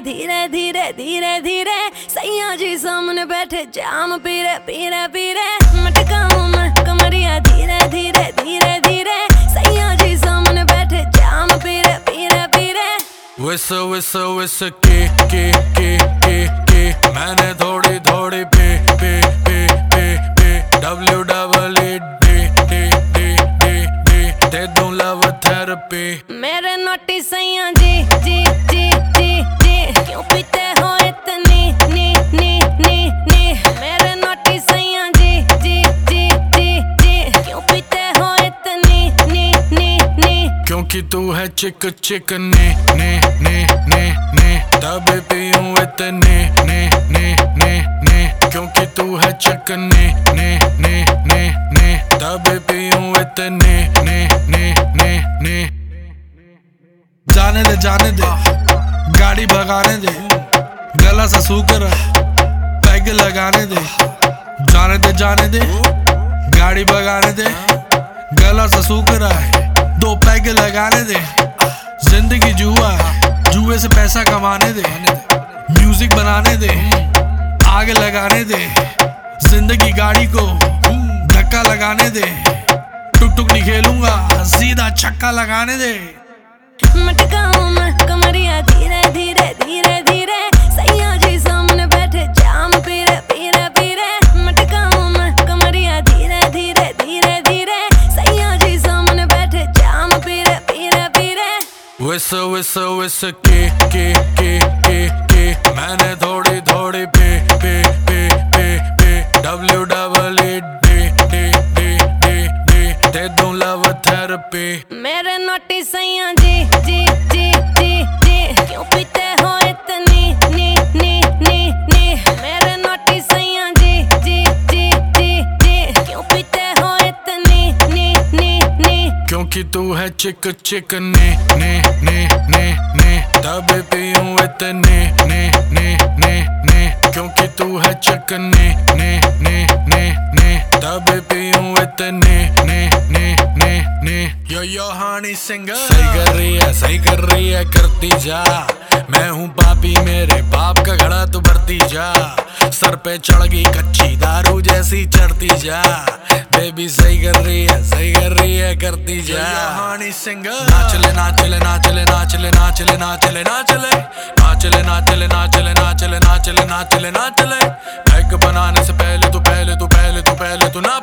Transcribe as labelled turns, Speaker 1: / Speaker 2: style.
Speaker 1: धीरे धीरे धीरे धीरे, सैया जी सामने बैठे, जाम पीरे पीरे पीरे। रे मैं, कमरिया
Speaker 2: विस विस विस के के के के के मैंने थोड़ी थोड़ी पे पे पे पे पे. W double E D D D D D दे दूँ लव थेरेपी
Speaker 1: मेरे नोटी सैया जी जी
Speaker 2: क्योंकि तू है चिक चिक ने ने ने ने ने तब पीऊं इतने ने ने ने ने क्योंकि तू है चिक ने ने ने ने ने तब पीऊं इतने ने ने ने ने
Speaker 3: जाने दे जाने दे गाड़ी भगाने दे गला सा सूख रहा पैग लगाने दे जाने दे जाने दे गाड़ी भगाने दे गला सा सूख रहा है दो पैग लगाने दे। ज़िंदगी जुआ, जुए से पैसा कमाने दे। म्यूज़िक बनाने दे, आग लगाने दे। ज़िंदगी गाड़ी को धक्का लगाने दे। टुक टुक नहीं खेलूँगा, सीधा छक्का लगाने दे।
Speaker 1: मटकाऊं मैं कमरिया धीरे धीरे धीरे धीरे सैया
Speaker 2: विस विस विस की की की की की मैंने थोड़ी थोड़ी पी पी पी पी P. W double E D D D D D दे दूँ लव थेरेपी
Speaker 1: मेरे नोटिस जी जी
Speaker 2: तू है चिक चिक ने ने ने ने ने तब पीऊं इतने ने ने ने ने क्योंकि तू है चिक ने ने ने ने ने तब पीऊं इतने ने ने ने ने यो यो हानी सिंगर सही कर रही है सही कर रही है करती जा मैं हूँ पापी मेरे बाप का घड़ा तू भरती जा सर पे चढ़ गई कच्ची दारू जैसी चढ़ती जा बेबी सही कर रही है सही कर रही है करती जा हानी सिंगर नाचले नाचले नाचले नाचले नाचले नाचले नाचले नाचले नाचले नाचले नाचले नाचले नाचले नाचले बैग बनाने से पहले तू पहले तू पहले तू पहले तू ना